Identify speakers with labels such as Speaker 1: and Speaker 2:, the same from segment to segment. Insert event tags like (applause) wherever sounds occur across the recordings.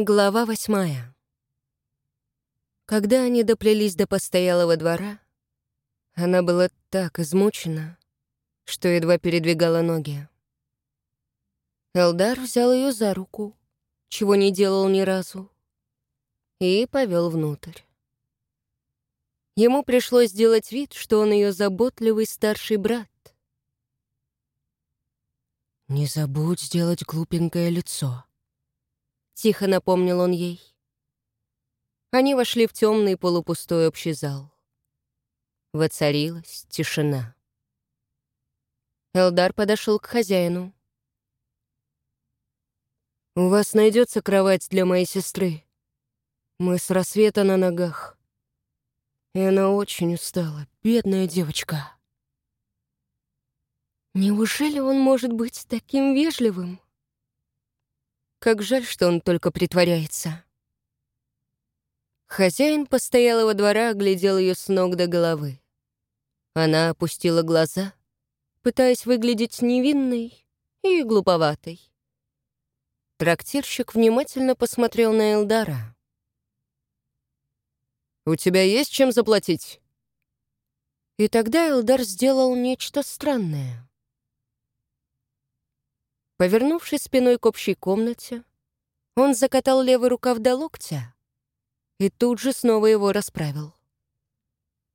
Speaker 1: Глава восьмая. Когда они доплелись до постоялого двора, она была так измучена, что едва передвигала ноги. Элдар взял ее за руку, чего не делал ни разу, и повел внутрь. Ему пришлось сделать вид, что он ее заботливый старший брат.
Speaker 2: «Не забудь сделать глупенькое лицо»,
Speaker 1: Тихо напомнил он ей. Они вошли в темный полупустой общий зал. Воцарилась тишина. Элдар подошел к хозяину.
Speaker 2: «У вас найдется кровать для моей сестры. Мы с рассвета на ногах. И она очень устала, бедная девочка».
Speaker 1: Неужели он может быть таким вежливым? Как жаль, что он только притворяется. Хозяин постоялого двора оглядел ее с ног до головы. Она опустила глаза, пытаясь выглядеть невинной и глуповатой. Трактирщик внимательно посмотрел на Элдара.
Speaker 2: «У тебя есть чем заплатить?»
Speaker 1: И тогда Элдар сделал нечто странное. Повернувшись спиной к общей комнате, он закатал левый рукав до локтя и тут же снова его расправил.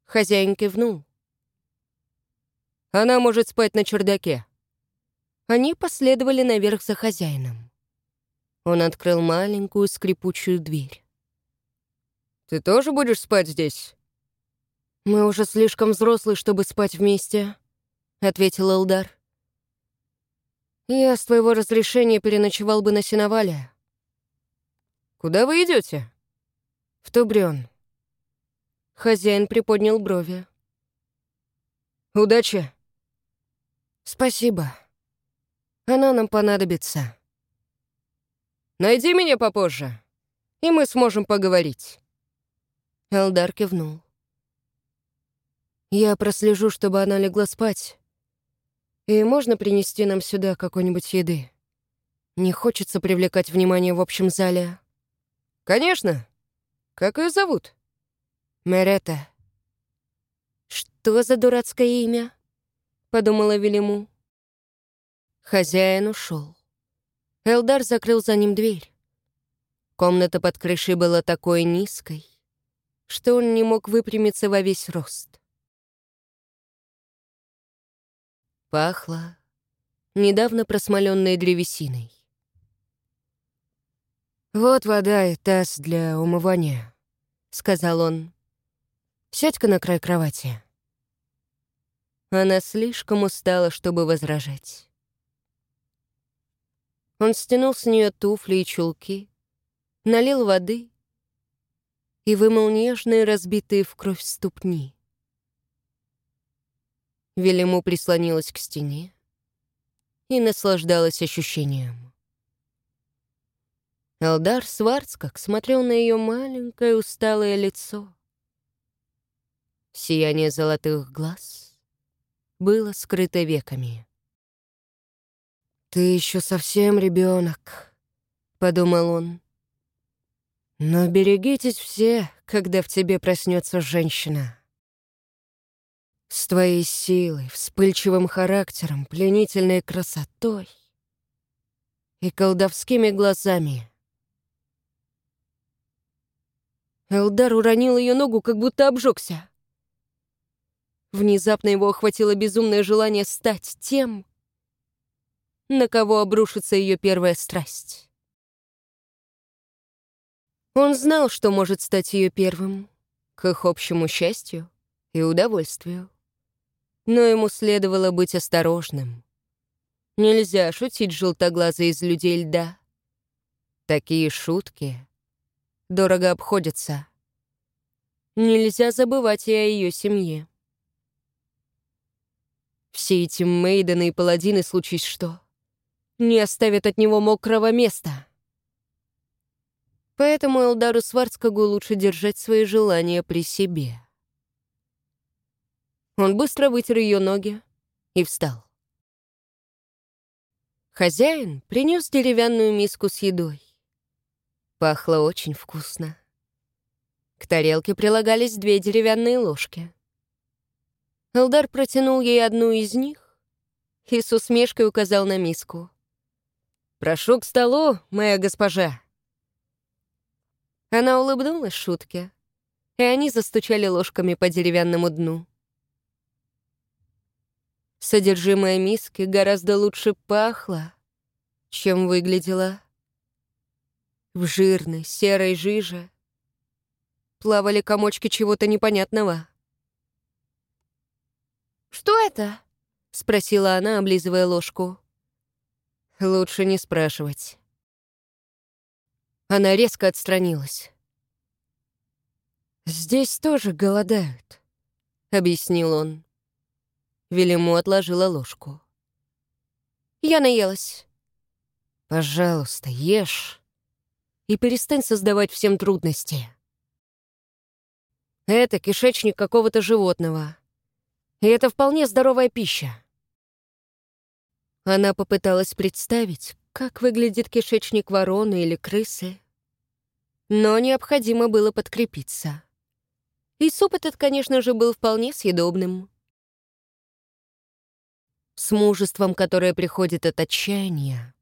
Speaker 1: Хозяин кивнул.
Speaker 2: «Она может спать на чердаке».
Speaker 1: Они последовали наверх за хозяином. Он открыл маленькую скрипучую дверь.
Speaker 2: «Ты тоже будешь спать здесь?»
Speaker 1: «Мы уже слишком взрослые, чтобы спать вместе», — ответил Элдар. Я с твоего разрешения переночевал бы на сеновале.
Speaker 2: Куда вы идете?
Speaker 1: В Тубрён. Хозяин приподнял брови.
Speaker 2: Удачи.
Speaker 1: Спасибо. Она нам понадобится.
Speaker 2: Найди меня попозже, и мы сможем поговорить.
Speaker 1: Элдар кивнул. Я прослежу, чтобы она легла спать, и можно принести нам сюда какой-нибудь еды? Не хочется привлекать внимание в общем зале.
Speaker 2: Конечно. Как ее зовут?
Speaker 1: Мерета. Что за дурацкое имя? Подумала Велиму. Хозяин ушел. Элдар закрыл за ним дверь. Комната под крышей была такой низкой, что он не мог выпрямиться во весь рост. Пахло недавно просмоленной древесиной.
Speaker 2: «Вот вода и таз для умывания», — сказал он. «Сядь-ка на край кровати».
Speaker 1: Она слишком устала, чтобы возражать. Он стянул с нее туфли и чулки, налил воды и вымыл нежные, разбитые в кровь ступни. Велиму прислонилась к стене и наслаждалась ощущением. Элдар Сварцкак смотрел на ее маленькое усталое лицо. Сияние золотых глаз было скрыто веками.
Speaker 2: «Ты еще совсем ребенок, подумал он. «Но берегитесь все, когда в тебе проснется женщина» с твоей силой, вспыльчивым характером, пленительной красотой и колдовскими глазами.
Speaker 1: Элдар уронил ее ногу, как будто обжегся. Внезапно его охватило безумное желание стать тем, на кого обрушится ее первая страсть. Он знал, что может стать ее первым, к их общему счастью и удовольствию но ему следовало быть осторожным. Нельзя шутить желтоглазой из людей льда. Такие шутки дорого обходятся. Нельзя забывать и о ее семье. Все эти мейдены и паладины, случись что, не оставят от него мокрого места. Поэтому Элдару Сварцкагу лучше держать свои желания при себе. Он быстро вытер ее ноги и встал. Хозяин принес деревянную миску с едой. Пахло очень вкусно. К тарелке прилагались две деревянные ложки. Элдар протянул ей одну из них и с усмешкой указал на миску. «Прошу к столу, моя госпожа». Она улыбнулась шутке, и они застучали ложками по деревянному дну. Содержимое миски гораздо лучше пахло, чем выглядело. В жирной серой жиже плавали комочки чего-то непонятного.
Speaker 2: «Что это?»
Speaker 1: — спросила она, облизывая ложку. «Лучше не спрашивать». Она резко отстранилась. «Здесь тоже голодают», — объяснил он. Велиму отложила ложку.
Speaker 2: «Я наелась».
Speaker 1: «Пожалуйста, ешь и перестань создавать всем трудности. Это кишечник какого-то животного. И это вполне здоровая пища. Она попыталась представить, как выглядит кишечник вороны или крысы. Но необходимо было подкрепиться. И суп этот, конечно же, был вполне съедобным. С мужеством, которое приходит от отчаяния,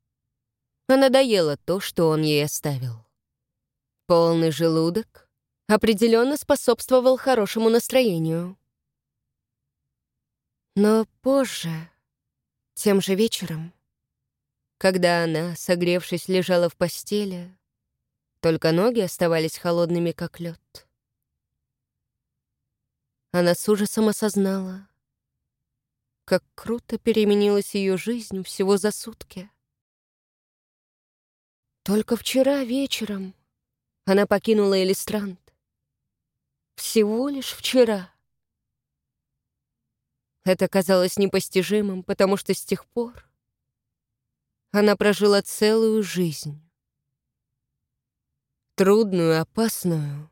Speaker 1: она доела то, что он ей оставил. Полный желудок определенно способствовал хорошему настроению. Но позже, тем же вечером, когда она, согревшись, лежала в постели, только ноги оставались холодными, как лед. Она с ужасом осознала, как круто переменилась ее жизнь всего за сутки. Только вчера вечером она покинула Элистрант. Всего лишь вчера. Это казалось непостижимым, потому что с тех пор она прожила целую жизнь. Трудную, опасную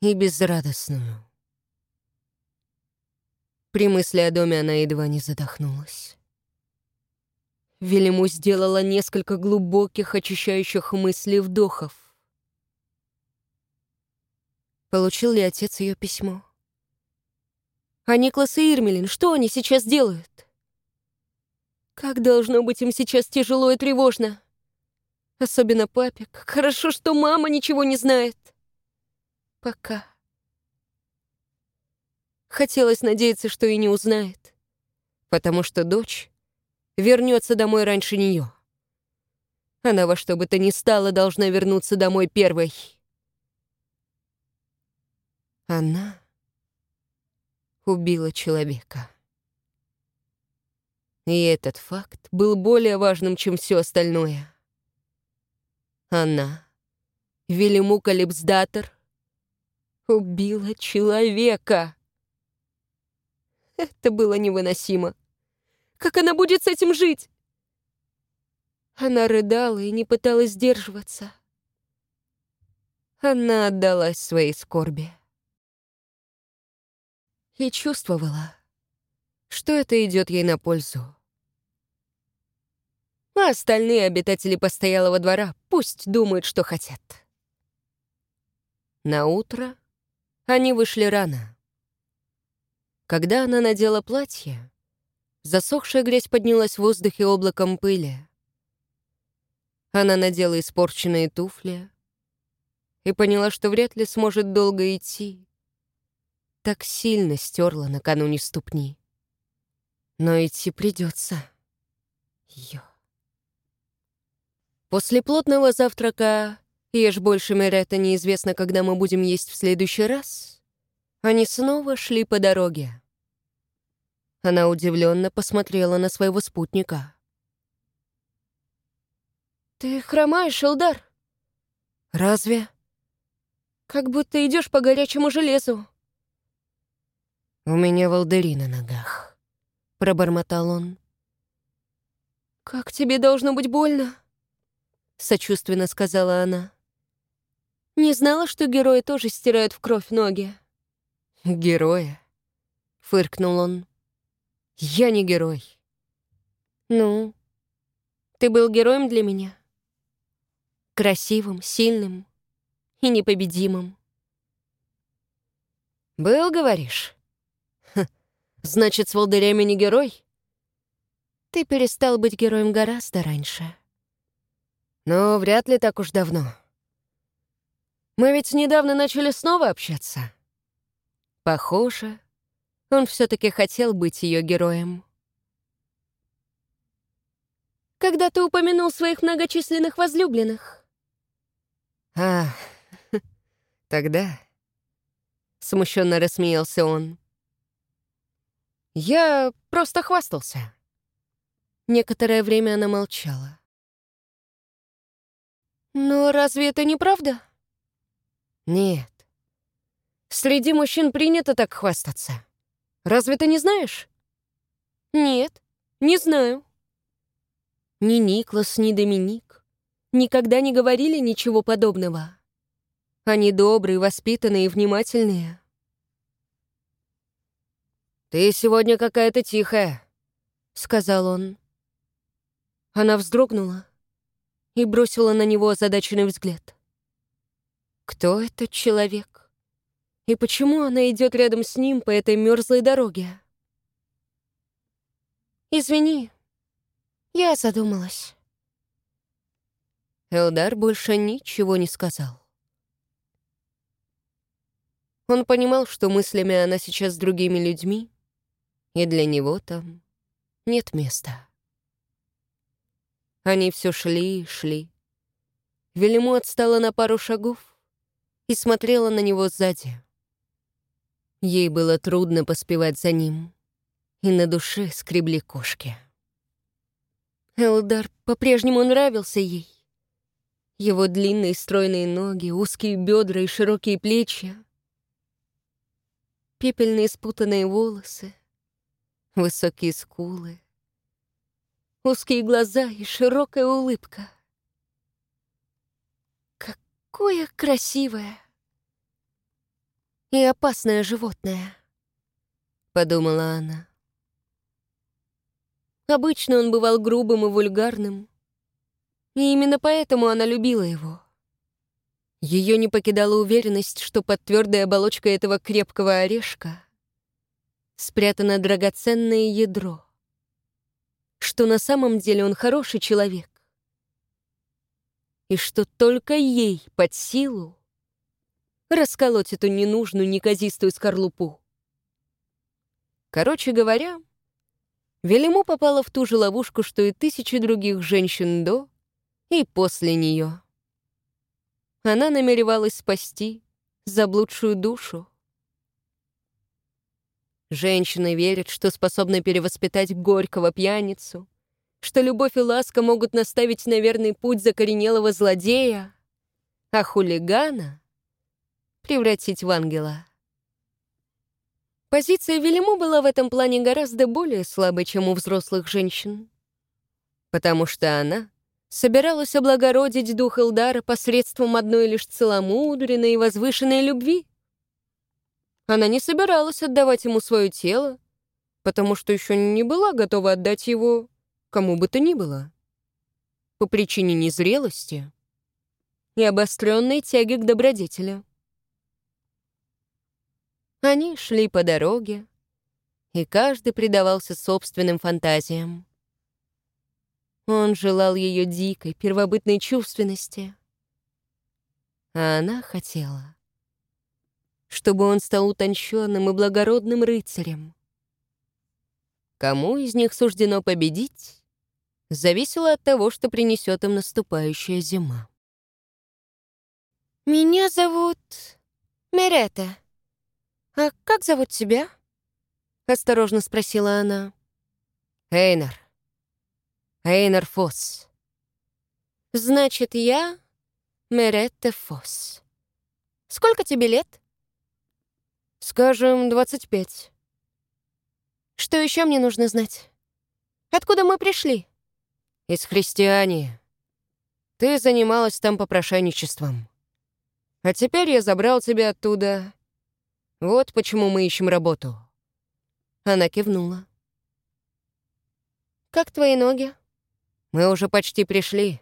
Speaker 1: и безрадостную. При мысли о доме она едва не задохнулась. Велиму сделала несколько глубоких, очищающих мыслей вдохов. Получил ли отец ее письмо? А Никлас и Ирмелин, что они сейчас делают? Как должно быть им сейчас тяжело и тревожно. Особенно папе. Хорошо, что мама ничего не знает. Пока. Хотелось надеяться, что и не узнает. Потому что дочь вернется домой раньше нее. Она во что бы то ни стало должна вернуться домой первой. Она убила человека. И этот факт был более важным, чем все остальное. Она, Велимука Липсдатор, убила человека. Это было невыносимо. Как она будет с этим жить? Она рыдала и не пыталась сдерживаться. Она отдалась своей скорби и чувствовала, что это идет ей на пользу. А остальные обитатели постоялого двора пусть думают, что хотят. На утро они вышли рано. Когда она надела платье, засохшая грязь поднялась в воздухе облаком пыли. Она надела испорченные туфли и поняла, что вряд ли сможет долго идти, так сильно стерла накануне ступни. Но идти придется. Ее. После плотного завтрака «Ешь больше, Мерета, неизвестно, когда мы будем есть в следующий раз», они снова шли по дороге. Она удивленно посмотрела на своего спутника. «Ты хромаешь, Элдар?» «Разве?» «Как будто идешь по горячему железу». «У меня волдыри на ногах», — пробормотал он. «Как тебе должно быть больно?» — сочувственно сказала она. «Не знала, что герои тоже стирают в кровь ноги». «Герои?» — фыркнул он. «Я не герой». «Ну, ты был героем для меня?» Красивым, сильным и непобедимым.
Speaker 2: «Был, говоришь?» Ха, «Значит, с волдырями не герой?»
Speaker 1: «Ты перестал быть героем гораздо раньше».
Speaker 2: «Но вряд ли так уж давно. Мы ведь недавно начали снова общаться».
Speaker 1: Похоже, он все таки хотел быть ее героем. Когда ты упомянул своих многочисленных возлюбленных?
Speaker 2: А, (laughs) тогда... Смущенно рассмеялся он. Я просто хвастался.
Speaker 1: Некоторое время она молчала. «Но разве это не правда?»
Speaker 2: «Нет. Среди мужчин принято так хвастаться. Разве ты не знаешь?»
Speaker 1: «Нет, не знаю». Ни Никлас, ни Доминик никогда не говорили ничего подобного. Они добрые, воспитанные и внимательные.
Speaker 2: «Ты сегодня какая-то тихая», — сказал он.
Speaker 1: Она вздрогнула и бросила на него озадаченный взгляд. Кто этот человек? И почему она идет рядом с ним по этой мерзлой дороге? «Извини, я задумалась». Элдар больше ничего не сказал. Он понимал, что мыслями она сейчас с другими людьми, и для него там нет места. Они все шли и шли. Велиму отстала на пару шагов и смотрела на него сзади. Ей было трудно поспевать за ним, и на душе скребли кошки. Элдар по-прежнему нравился ей. Его длинные стройные ноги, узкие бедра и широкие плечи, пепельные спутанные волосы, высокие скулы, узкие глаза и широкая улыбка. Какое красивое! И опасное животное», — подумала она. Обычно он бывал грубым и вульгарным, и именно поэтому она любила его. Ее не покидала уверенность, что под твердой оболочкой этого крепкого орешка спрятано драгоценное ядро, что на самом деле он хороший человек, и что только ей под силу расколоть эту ненужную неказистую скорлупу. Короче говоря, Велиму попала в ту же ловушку, что и тысячи других женщин до и после нее. Она намеревалась спасти заблудшую душу. Женщины верят, что способны перевоспитать горького пьяницу, что любовь и ласка могут наставить на верный путь закоренелого злодея, а хулигана — превратить в ангела. Позиция Велиму была в этом плане гораздо более слабой, чем у взрослых женщин. Потому что она собиралась облагородить дух Элдара посредством одной лишь целомудренной и возвышенной любви. Она не собиралась отдавать ему свое тело, потому что еще не была готова отдать его кому бы то ни было. По причине незрелости и обостренной тяги к добродетели. Они шли по дороге, и каждый предавался собственным фантазиям. Он желал ее дикой, первобытной чувственности, а она хотела, чтобы он стал утонченным и благородным рыцарем. Кому из них суждено победить, зависело от того, что принесет им наступающая зима. «Меня зовут Мерета», «А как зовут тебя?» — осторожно спросила она.
Speaker 2: «Эйнар. Эйнар Фосс».
Speaker 1: «Значит, я Меретта Фосс. Сколько тебе лет?»
Speaker 2: «Скажем, 25».
Speaker 1: «Что еще мне нужно знать? Откуда мы пришли?»
Speaker 2: «Из христиане. Ты занималась там попрошайничеством. А теперь я забрал тебя оттуда вот почему мы ищем работу».
Speaker 1: Она кивнула. «Как твои ноги?»
Speaker 2: «Мы уже почти пришли.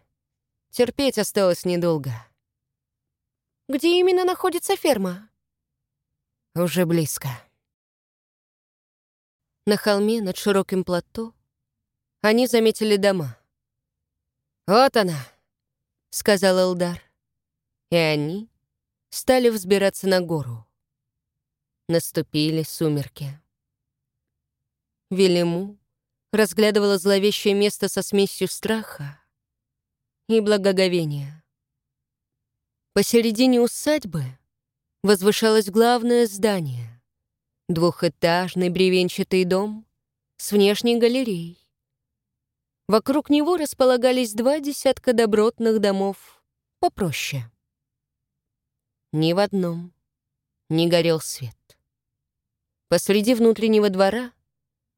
Speaker 2: Терпеть осталось недолго.
Speaker 1: Где именно находится ферма?
Speaker 2: Уже близко. На холме над широким плато они заметили дома. «Вот она», — сказал Элдар. И они стали взбираться на гору. Наступили сумерки. Велиму разглядывала зловещее место со смесью страха и благоговения. Посередине усадьбы возвышалось главное здание — двухэтажный бревенчатый дом с внешней галереей. Вокруг него располагались два десятка добротных домов попроще. Ни в одном не горел свет. Посреди внутреннего двора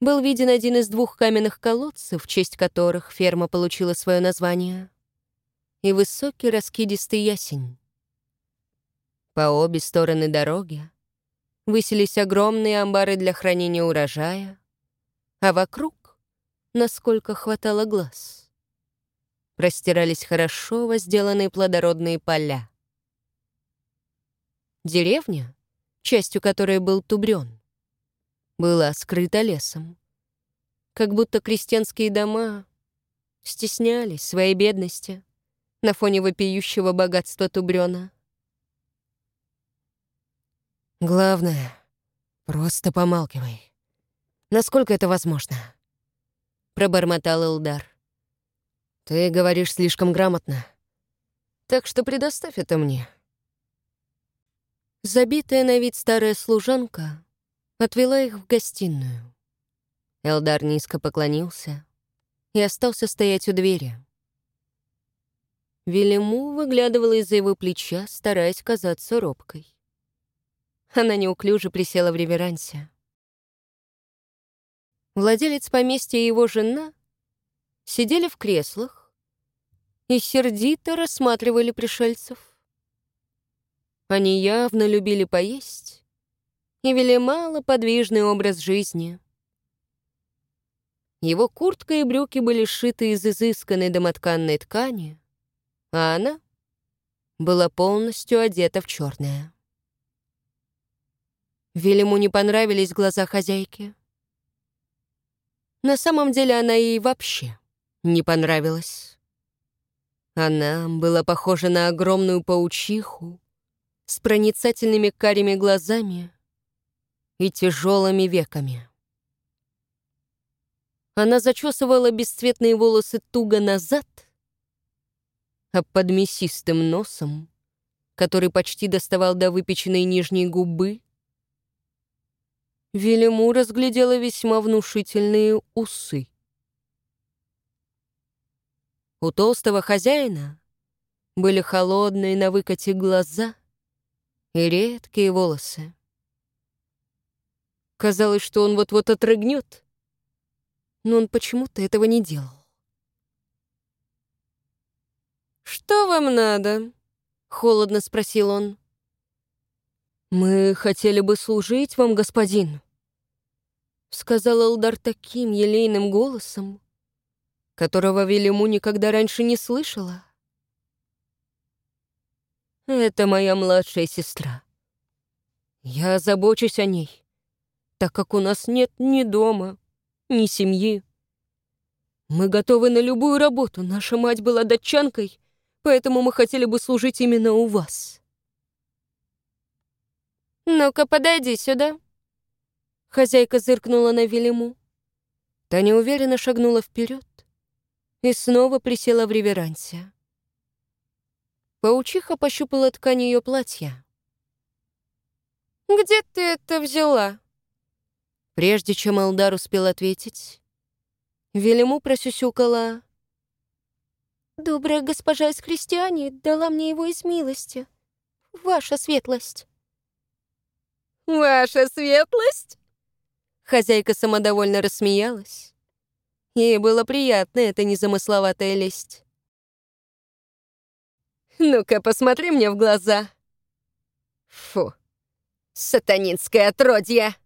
Speaker 2: был виден один из двух каменных колодцев, в честь которых ферма получила свое название, и высокий раскидистый ясень. По обе стороны дороги высились огромные амбары для хранения урожая, а вокруг, насколько хватало глаз, простирались хорошо возделанные плодородные поля. Деревня, частью которой был Тубрён, была скрыта лесом. Как будто крестьянские дома стеснялись своей бедности на фоне вопиющего богатства Тубрёна. Главное, просто помалкивай. Насколько это возможно? Пробормотал Элдар. Ты говоришь слишком грамотно. Так что предоставь это мне. Забитая на вид старая служанка отвела их в гостиную. Элдар низко поклонился и остался стоять у двери. Велиму выглядывала из-за его плеча, стараясь казаться робкой. Она неуклюже присела в реверансе. Владелец поместья и его жена сидели в креслах и сердито рассматривали пришельцев. Они явно любили поесть и вели малоподвижный образ жизни. Его куртка и брюки были сшиты из изысканной домотканной ткани, а она была полностью одета в черное. Велиму не понравились глаза хозяйки. На самом деле она ей вообще не понравилась. Она была похожа на огромную паучиху с проницательными карими глазами и тяжелыми веками. Она зачесывала бесцветные волосы туго назад, а под мясистым носом, который почти доставал до выпеченной нижней губы, Велиму разглядела весьма внушительные усы. У толстого хозяина были холодные на выкате глаза и редкие волосы. Казалось, что он вот-вот отрыгнет, но он почему-то этого не делал. «Что вам надо?» — холодно спросил он. «Мы хотели бы служить вам, господин», — сказал Элдар таким елейным голосом, которого Велиму никогда раньше не слышала. «Это моя младшая сестра. Я забочусь о ней, так как у нас нет ни дома, ни семьи. Мы готовы на любую работу. Наша мать была датчанкой, поэтому мы хотели бы служить именно у вас». «Ну-ка, подойди сюда», Хозяйка зыркнула на Велиму. Та неуверенно шагнула вперед и снова присела в реверансе. Паучиха пощупала ткань ее платья. «Где ты это взяла?» Прежде чем Алдар успел ответить, Велиму просюсюкала. «Добрая госпожа из крестьяне дала мне его из милости. Ваша светлость». «Ваша светлость?» Хозяйка самодовольно рассмеялась. Ей было приятно эта незамысловатая лесть. «Ну-ка, посмотри мне в глаза!» «Фу, сатанинское отродье!»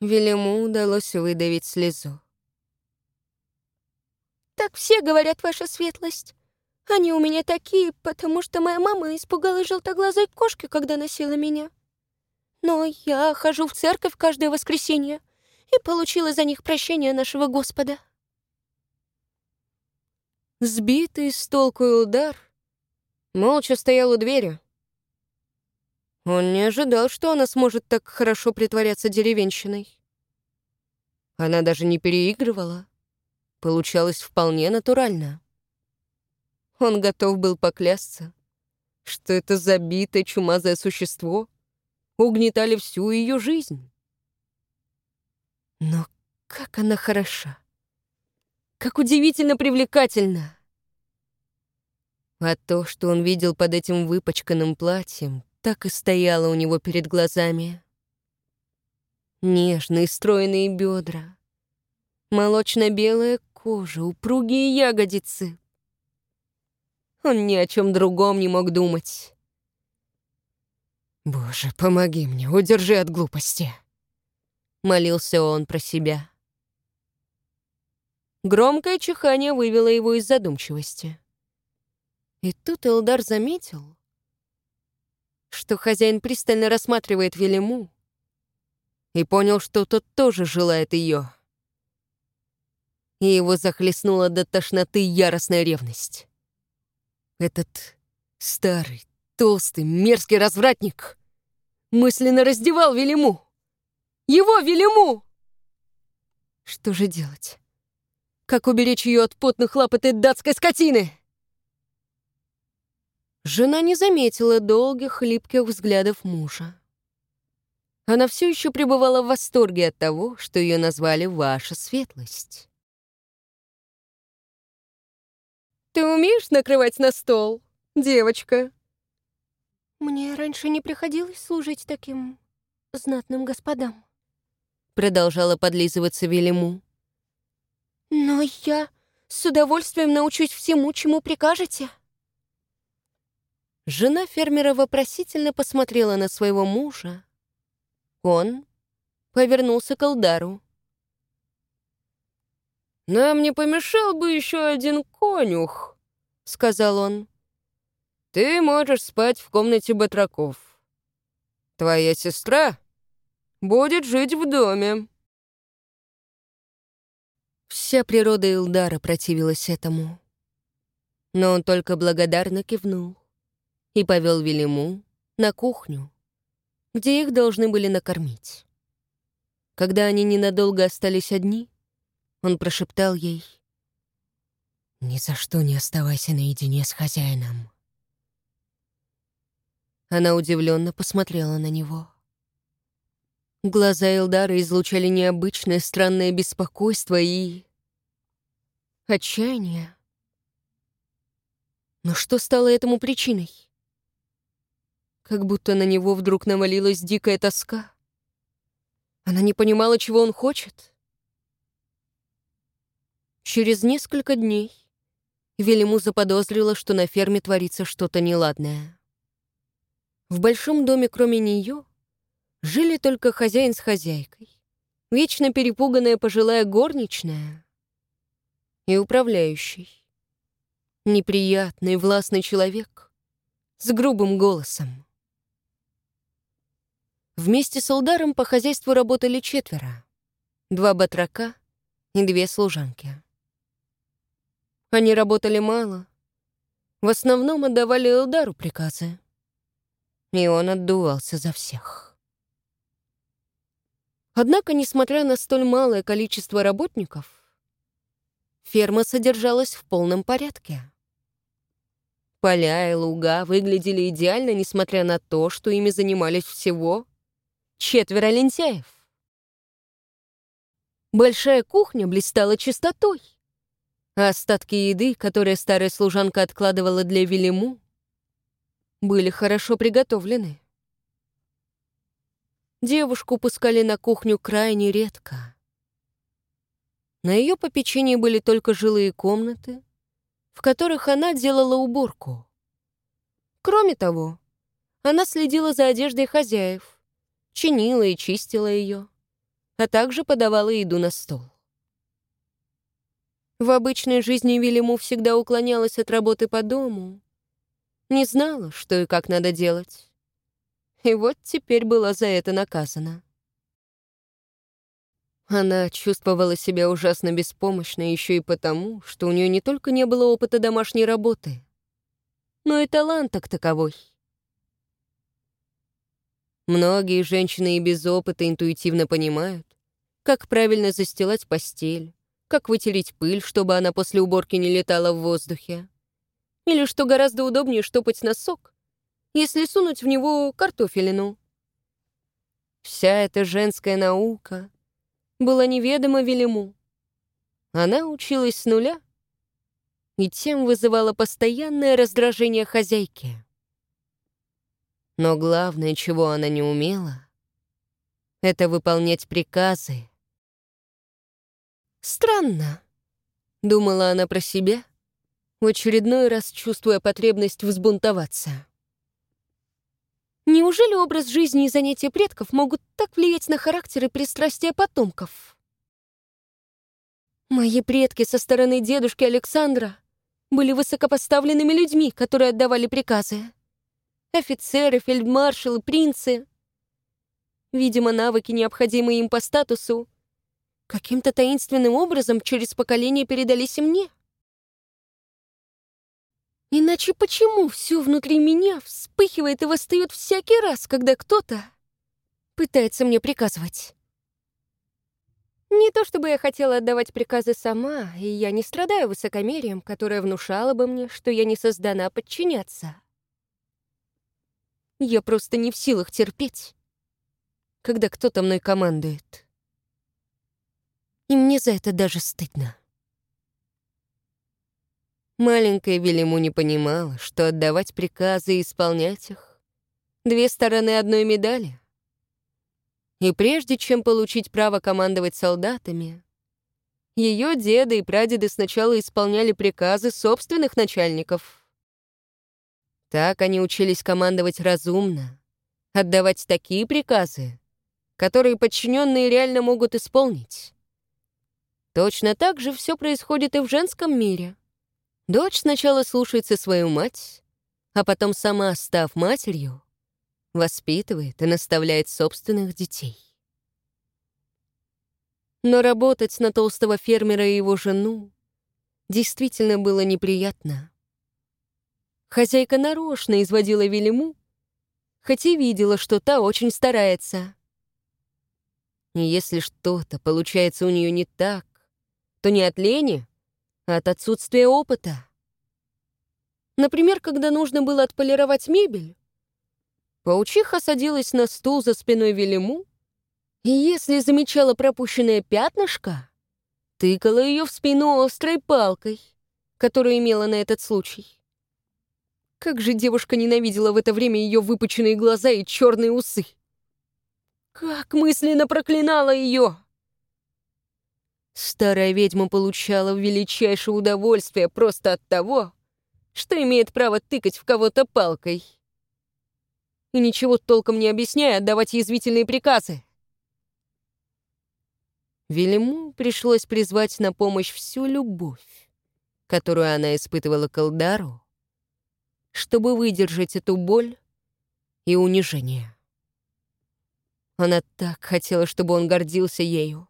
Speaker 2: Велиму удалось выдавить слезу. Так все говорят, ваша светлость. Они у меня такие, потому что моя мама испугалась желтоглазой кошки, когда носила меня. Но я хожу в церковь каждое воскресенье и получила за них прощение нашего Господа.
Speaker 1: Сбитый с толку и удар, молча стоял у двери. Он не ожидал, что она сможет так хорошо притворяться деревенщиной. Она даже не переигрывала. Получалось вполне натурально. Он готов был поклясться, что это забитое чумазое существо угнетали всю ее жизнь. Но как она хороша! Как удивительно привлекательна! А то, что он видел под этим выпачканным платьем, так и стояло у него перед глазами. Нежные стройные бедра, молочно-белая кожа, упругие ягодицы. Он ни о чем другом не мог думать. «Боже, помоги мне, удержи от глупости!» Молился он про себя. Громкое чихание вывело его из задумчивости. И тут Элдар заметил, что хозяин пристально рассматривает Велиму, и понял, что тот тоже желает ее. И его захлестнула до тошноты яростная ревность. Этот старый, толстый, мерзкий развратник мысленно раздевал Велиму. Его Велиму! Что же делать? Как уберечь ее от потных лап этой датской скотины? Жена не заметила долгих, липких взглядов мужа. Она все еще пребывала в восторге от того, что ее назвали «Ваша светлость». «Ты умеешь накрывать на стол, девочка?»
Speaker 2: «Мне раньше не приходилось служить таким знатным господам»,
Speaker 1: продолжала подлизываться Велиму.
Speaker 2: «Но я с удовольствием научусь всему, чему прикажете».
Speaker 1: Жена фермера вопросительно посмотрела на своего мужа. Он повернулся к Алдару. «Нам не помешал бы еще один конюх», — сказал он. «Ты можешь спать в комнате батраков. Твоя сестра будет жить в доме». Вся природа Илдара противилась этому. Но он только благодарно кивнул и повел Велиму на кухню, где их должны были накормить. Когда они ненадолго остались одни, он прошептал ей «Ни за что не оставайся наедине с хозяином». Она удивленно посмотрела на него. Глаза Элдара излучали необычное странное беспокойство и... отчаяние. Но что стало этому причиной? Как будто на него вдруг навалилась дикая тоска. Она не понимала, чего он хочет. Через несколько дней Велиму заподозрила, что на ферме творится что-то неладное. В большом доме, кроме нее, жили только хозяин с хозяйкой, вечно перепуганная пожилая горничная и управляющий. Неприятный, властный человек с грубым голосом. Вместе с Алдаром по хозяйству работали четверо. Два батрака и две служанки. Они работали мало. В основном отдавали Элдару приказы. И он отдувался за всех. Однако, несмотря на столь малое количество работников, ферма содержалась в полном порядке. Поля и луга выглядели идеально, несмотря на то, что ими занимались всего четверо лентяев. Большая кухня блистала чистотой. А остатки еды, которые старая служанка откладывала для Велиму, были хорошо приготовлены. Девушку пускали на кухню крайне редко. На ее попечении были только жилые комнаты, в которых она делала уборку. Кроме того, она следила за одеждой хозяев, чинила и чистила ее, а также подавала еду на стол.
Speaker 2: В обычной жизни Вильяму всегда уклонялась от работы по дому. Не знала, что и как надо делать. И вот теперь была за это наказана. Она чувствовала себя ужасно беспомощной еще и потому, что у нее не только не было опыта домашней работы, но и таланта к таковой. Многие женщины и без опыта интуитивно понимают, как правильно застилать постель, как вытереть пыль, чтобы она после уборки не летала в воздухе, или что гораздо удобнее штопать носок, если сунуть в него картофелину. Вся эта женская наука была неведома Велиму. Она училась с нуля и тем вызывала постоянное раздражение хозяйки. Но главное, чего она не умела, это выполнять приказы. «Странно», — думала она про себя, в очередной раз чувствуя потребность взбунтоваться. Неужели образ жизни и занятия предков могут так влиять на характер и пристрастия потомков? Мои предки со стороны дедушки Александра были высокопоставленными людьми, которые отдавали приказы. Офицеры, фельдмаршалы, принцы. Видимо, навыки, необходимые им по статусу, каким-то таинственным образом через поколение передались и мне. Иначе почему все внутри меня вспыхивает и восстает всякий раз, когда кто-то пытается мне приказывать? Не то чтобы я хотела отдавать приказы сама, и я не страдаю высокомерием, которое внушало бы мне, что я не создана подчиняться. Я просто не в силах терпеть, когда кто-то мной командует. И мне за это даже стыдно. Маленькая Велиму не понимала, что отдавать приказы и исполнять их — две стороны одной медали. И прежде чем получить право командовать солдатами, ее деды и прадеды сначала исполняли приказы собственных начальников. Так они учились командовать разумно, отдавать такие приказы, которые подчиненные реально могут исполнить. Точно так же все происходит и в женском мире — Дочь сначала слушается свою мать, а потом сама, став матерью, воспитывает и наставляет собственных детей. Но работать на толстого фермера и его жену действительно было неприятно. Хозяйка нарочно изводила Велиму, хоть и видела, что та очень старается. И если что-то получается у нее не так, то не от лени, от отсутствия опыта. Например, когда нужно было отполировать мебель, паучиха садилась на стул за спиной Велиму, и если замечала пропущенное пятнышко, тыкала ее в спину острой палкой, которую имела на этот случай. Как же девушка ненавидела в это время ее выпученные глаза и черные усы. Как мысленно проклинала ее! Старая ведьма получала величайшее удовольствие просто от того, что имеет право тыкать в кого-то палкой. И ничего толком не объясняя, отдавать язвительные приказы. Велиму пришлось призвать на помощь всю любовь, которую она испытывала к Алдару, чтобы выдержать эту боль и унижение. Она так хотела, чтобы он гордился ею.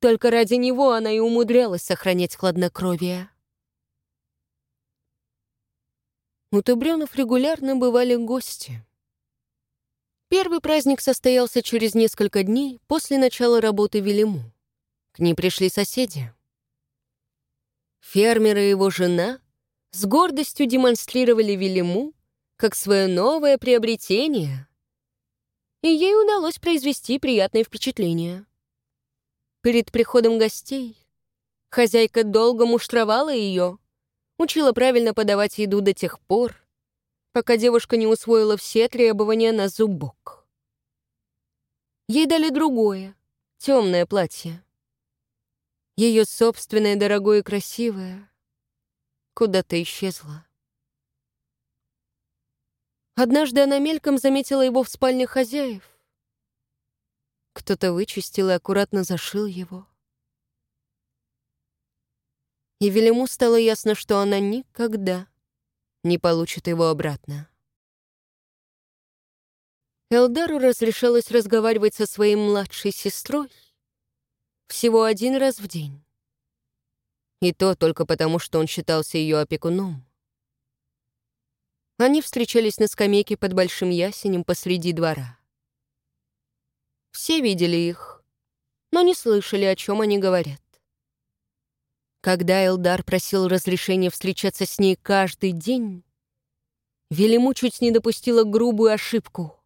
Speaker 2: Только ради него она и умудрялась сохранять хладнокровие. У Тубрёнов регулярно бывали гости. Первый праздник состоялся через несколько дней после начала работы Велиму. К ней пришли соседи. Фермер и его жена с гордостью демонстрировали Велиму как свое новое приобретение, и ей удалось произвести приятное впечатление. Перед приходом гостей хозяйка долго муштровала ее, учила правильно подавать еду до тех пор, пока девушка не усвоила все требования на зубок. Ей дали другое, темное платье. Ее собственное дорогое и красивое куда-то исчезло. Однажды она мельком заметила его в спальне хозяев. Кто-то вычистил и аккуратно зашил его. И Велиму стало ясно, что она никогда не получит его обратно. Элдару разрешалось разговаривать со своей младшей сестрой всего один раз в день. И то только потому, что он считался ее опекуном. Они встречались на скамейке под большим ясенем посреди двора. Все видели их, но не слышали, о чем они говорят. Когда Элдар просил разрешения встречаться с ней каждый день, Велиму чуть не допустила грубую ошибку.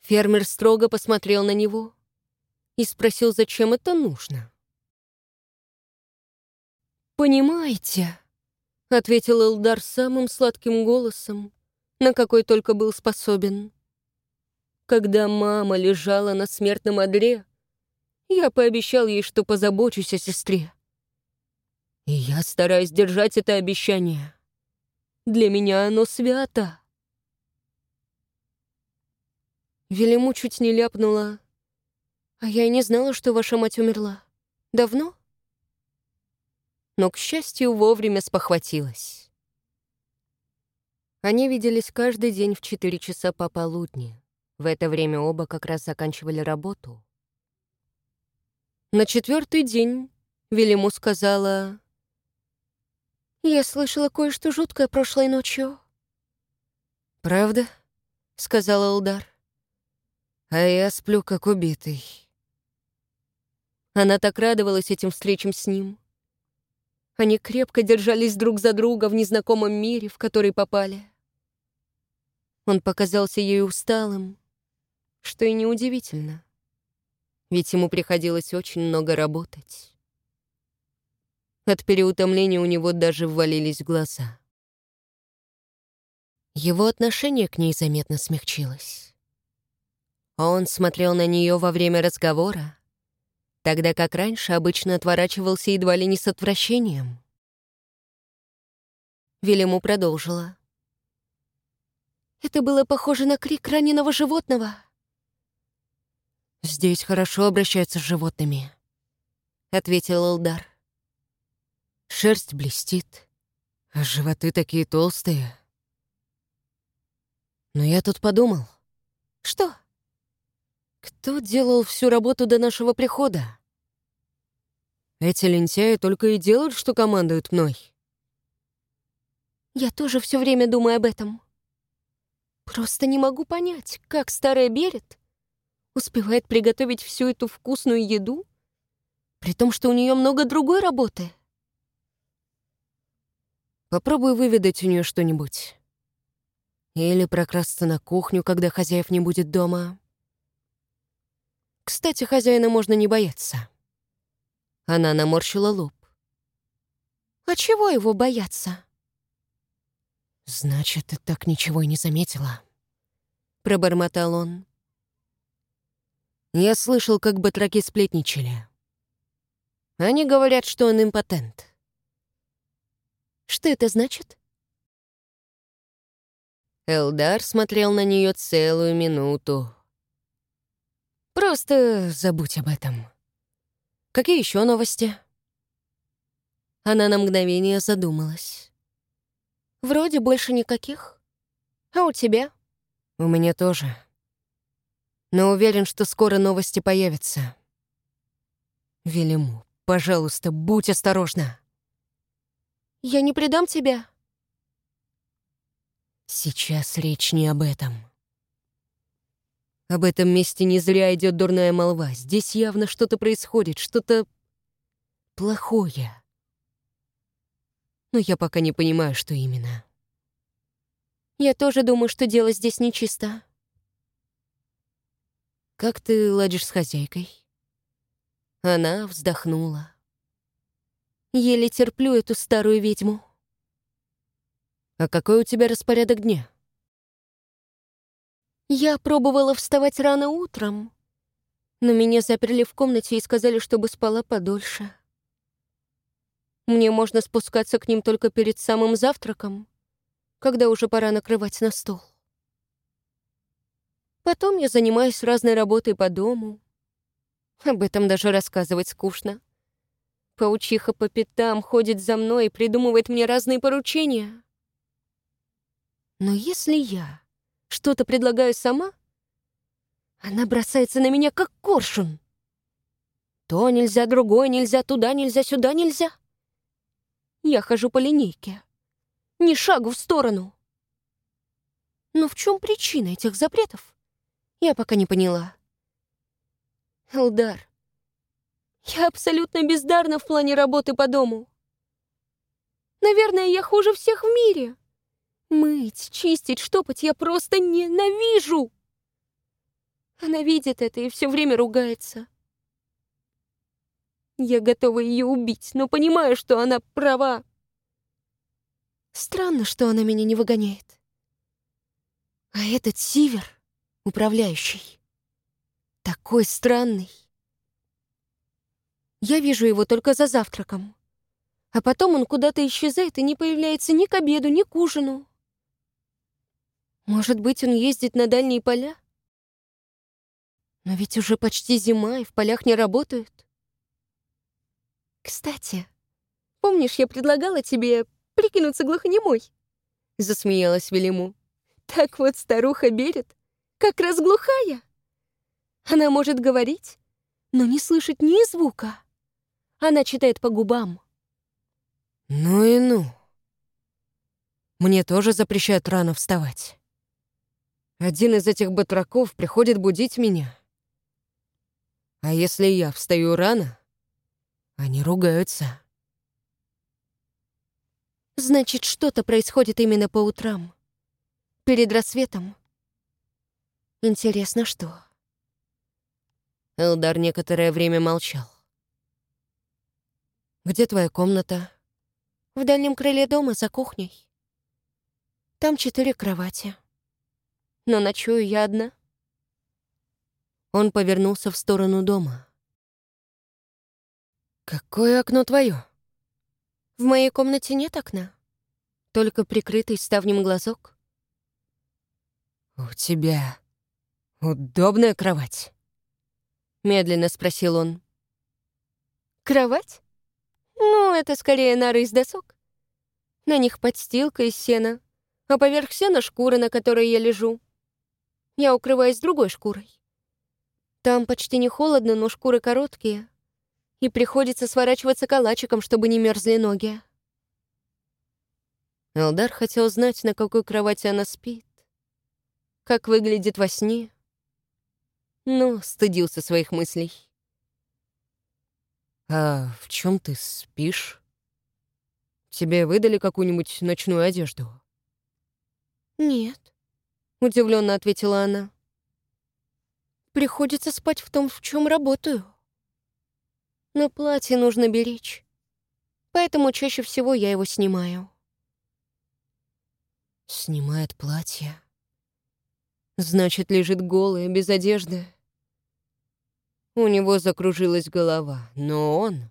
Speaker 2: Фермер строго посмотрел на него и спросил, зачем это нужно. «Понимаете», — ответил Элдар самым сладким голосом, на какой только был способен. Когда мама лежала на смертном одре, я пообещал ей, что позабочусь о сестре. И я стараюсь держать это обещание. Для меня оно свято. Велиму чуть не ляпнула. А я и не знала, что ваша мать умерла. Давно? Но, к счастью, вовремя спохватилась. Они виделись каждый день в четыре часа пополудни. В это время оба как раз заканчивали работу. На четвертый день Велиму сказала... «Я слышала кое-что жуткое прошлой ночью».
Speaker 1: «Правда?» — сказал Алдар. «А я сплю, как убитый».
Speaker 2: Она так радовалась этим встречам с ним. Они крепко держались друг за друга в незнакомом мире, в который попали. Он показался ей усталым, что и неудивительно ведь ему приходилось очень много работать. От переутомления у него даже ввалились глаза. Его отношение к ней заметно смягчилось. Он смотрел на нее во время разговора, тогда как раньше обычно отворачивался едва ли не с отвращением. Велиму продолжила. Это было похоже на крик раненого животного.
Speaker 1: «Здесь хорошо обращаются с животными», — ответил Элдар. «Шерсть блестит, а животы такие толстые». Но я тут подумал.
Speaker 2: «Что?»
Speaker 1: «Кто делал всю работу до нашего прихода?» «Эти лентяи только и делают, что командуют мной».
Speaker 2: «Я тоже все время думаю об этом. Просто не могу понять, как старая Берет успевает приготовить всю эту вкусную еду, при том, что у нее много другой работы.
Speaker 1: Попробуй выведать у нее что-нибудь. Или прокрасться на кухню, когда хозяев не будет дома. Кстати, хозяина можно не бояться. Она наморщила лоб.
Speaker 2: А чего его бояться?
Speaker 1: Значит, ты так ничего и не заметила. Пробормотал он. Я слышал, как батраки сплетничали. Они говорят, что он импотент.
Speaker 2: Что это значит?
Speaker 1: Элдар смотрел на нее целую минуту. Просто забудь об этом. Какие еще новости?
Speaker 2: Она на мгновение задумалась. Вроде больше никаких. А у тебя?
Speaker 1: У меня тоже но уверен, что скоро новости появятся. Велиму, пожалуйста, будь осторожна.
Speaker 2: Я не предам тебя.
Speaker 1: Сейчас речь не об этом. Об этом месте не зря идет дурная молва. Здесь явно что-то происходит, что-то плохое. Но я пока не понимаю, что именно.
Speaker 2: Я тоже думаю, что дело здесь нечисто.
Speaker 1: «Как ты ладишь с хозяйкой?» Она вздохнула.
Speaker 2: «Еле терплю эту старую ведьму».
Speaker 1: «А какой у тебя распорядок дня?»
Speaker 2: «Я пробовала вставать рано утром, но меня заперли в комнате и сказали, чтобы спала подольше. Мне можно спускаться к ним только перед самым завтраком, когда уже пора накрывать на стол». Потом я занимаюсь разной работой по дому. Об этом даже рассказывать скучно. Паучиха по пятам ходит за мной и придумывает мне разные поручения. Но если я что-то предлагаю сама, она бросается на меня, как коршун. То нельзя, другое нельзя, туда нельзя, сюда нельзя. Я хожу по линейке. Ни шагу в сторону. Но в чем причина этих запретов? Я пока не поняла. Элдар, я абсолютно бездарна в плане работы по дому. Наверное, я хуже всех в мире. Мыть, чистить, штопать я просто ненавижу. Она видит это и все время ругается. Я готова ее убить, но понимаю, что она права. Странно, что она меня не выгоняет. А этот Сивер, управляющий, такой странный. Я вижу его только за завтраком. А потом он куда-то исчезает и не появляется ни к обеду, ни к ужину. Может быть, он ездит на дальние поля? Но ведь уже почти зима, и в полях не работают. Кстати, помнишь, я предлагала тебе прикинуться глухонемой?» Засмеялась Велиму. «Так вот старуха Берет, как раз глухая. Она может говорить, но не слышать ни звука. Она читает по губам».
Speaker 1: «Ну и ну. Мне тоже запрещают рано вставать. Один из этих батраков приходит будить меня. А если я встаю рано, они ругаются».
Speaker 2: Значит, что-то происходит именно по утрам. Перед рассветом. Интересно, что?
Speaker 1: Элдар некоторое время молчал. «Где твоя комната?»
Speaker 2: «В дальнем крыле дома, за кухней. Там четыре кровати. Но ночую я одна».
Speaker 1: Он повернулся в сторону дома. «Какое окно твое?»
Speaker 2: В моей комнате нет окна, только прикрытый ставнем глазок.
Speaker 1: «У тебя удобная кровать?» — медленно спросил он.
Speaker 2: «Кровать? Ну, это скорее нары из досок. На них подстилка из сена, а поверх сена шкура, на которой я лежу. Я укрываюсь другой шкурой. Там почти не холодно, но шкуры короткие, и приходится сворачиваться калачиком, чтобы не мерзли ноги.
Speaker 1: Элдар хотел знать, на какой кровати она спит, как выглядит во сне, но стыдился своих мыслей. «А в чем ты спишь? Тебе выдали какую-нибудь ночную одежду?»
Speaker 2: «Нет», — удивленно ответила она. «Приходится спать в том, в чем работаю» но платье нужно беречь. Поэтому чаще всего я его снимаю.
Speaker 1: Снимает платье. Значит, лежит голая, без одежды. У него закружилась голова, но он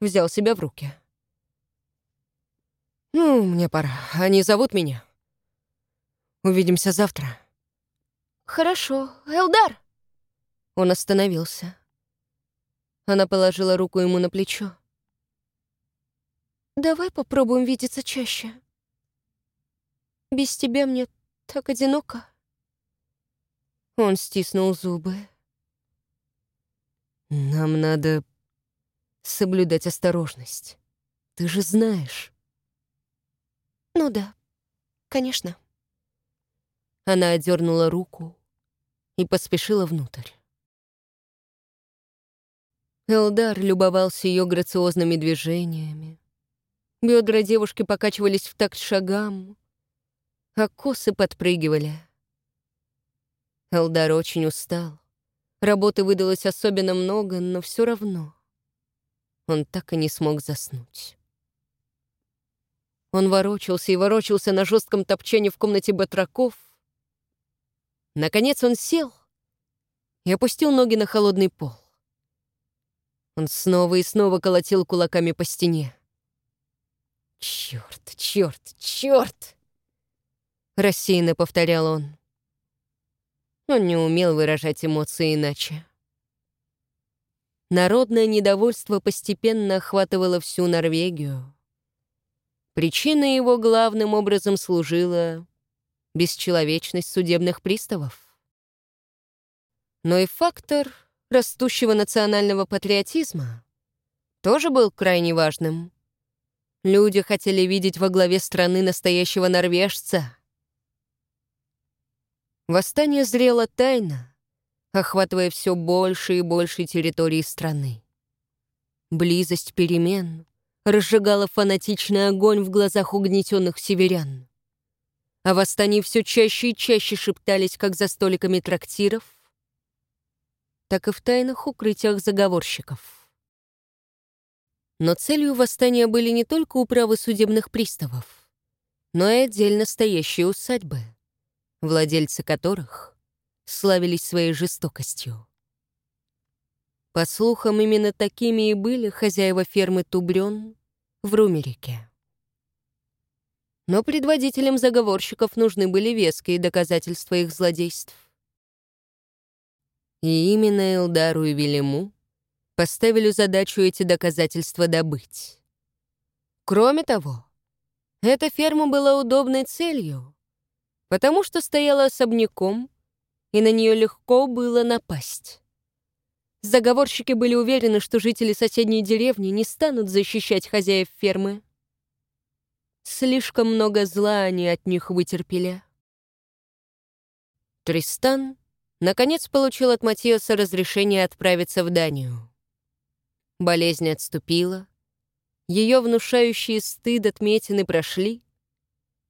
Speaker 1: взял себя в руки. «Ну, мне пора. Они зовут меня. Увидимся завтра».
Speaker 2: «Хорошо. Элдар!»
Speaker 1: Он остановился. Она положила руку ему на плечо.
Speaker 2: «Давай попробуем видеться чаще. Без тебя мне так одиноко».
Speaker 1: Он стиснул зубы. «Нам надо соблюдать осторожность. Ты же знаешь».
Speaker 2: «Ну да, конечно».
Speaker 1: Она отдернула руку и поспешила внутрь. Элдар любовался ее грациозными движениями. Бедра девушки покачивались в такт шагам, а косы подпрыгивали. Элдар очень устал. Работы выдалось особенно много, но все равно он так и не смог заснуть. Он ворочался и ворочался на жестком топчане в комнате батраков. Наконец он сел и опустил ноги на холодный пол. Он снова и снова колотил кулаками по стене. «Чёрт, чёрт, чёрт!» Рассеянно повторял он. Он не умел выражать эмоции иначе.
Speaker 2: Народное недовольство постепенно охватывало всю Норвегию. Причиной его главным образом служила бесчеловечность судебных приставов. Но и фактор растущего национального патриотизма тоже был крайне важным. Люди хотели видеть во главе страны настоящего норвежца. Восстание зрело тайно, охватывая все больше и больше территории страны. Близость перемен разжигала фанатичный огонь в глазах угнетенных северян. О восстании все чаще и чаще шептались как за столиками трактиров, так и в тайных укрытиях заговорщиков. Но целью восстания были не только управы судебных приставов, но и отдельно стоящие усадьбы, владельцы которых славились своей жестокостью. По слухам, именно такими и были хозяева фермы Тубрён в Румерике. Но предводителям заговорщиков нужны были веские доказательства их злодейств. И именно Элдару и Велиму поставили задачу эти доказательства добыть. Кроме того, эта ферма была удобной целью, потому что стояла особняком, и на нее легко было напасть. Заговорщики были уверены, что жители соседней деревни не станут защищать хозяев фермы. Слишком много зла они от них вытерпели. Тристан, наконец, получил от Матиоса разрешение отправиться в Данию. Болезнь отступила, ее внушающие стыд отметины прошли,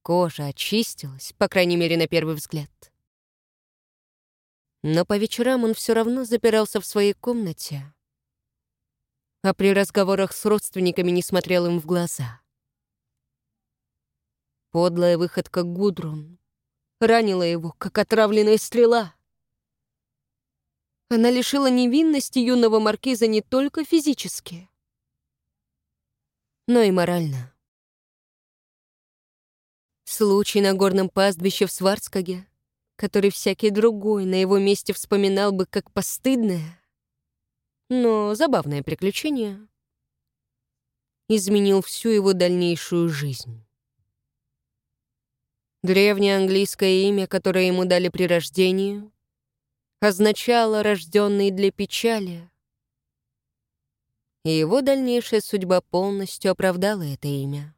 Speaker 2: кожа очистилась, по крайней мере, на первый взгляд. Но по вечерам он все равно запирался в своей комнате, а при разговорах с родственниками не смотрел им в глаза. Подлая выходка Гудрун ранила его, как отравленная стрела. Она лишила невинности юного маркиза не только физически, но и морально. Случай на горном пастбище в Сварцкаге который всякий другой на его месте вспоминал бы как постыдное, но забавное приключение, изменил всю его дальнейшую жизнь. Древнее английское имя, которое ему дали при рождении, означало «рожденный для печали», и его дальнейшая судьба полностью оправдала это имя.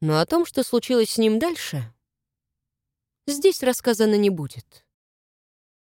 Speaker 2: Но о том, что случилось с ним дальше — здесь рассказано не будет.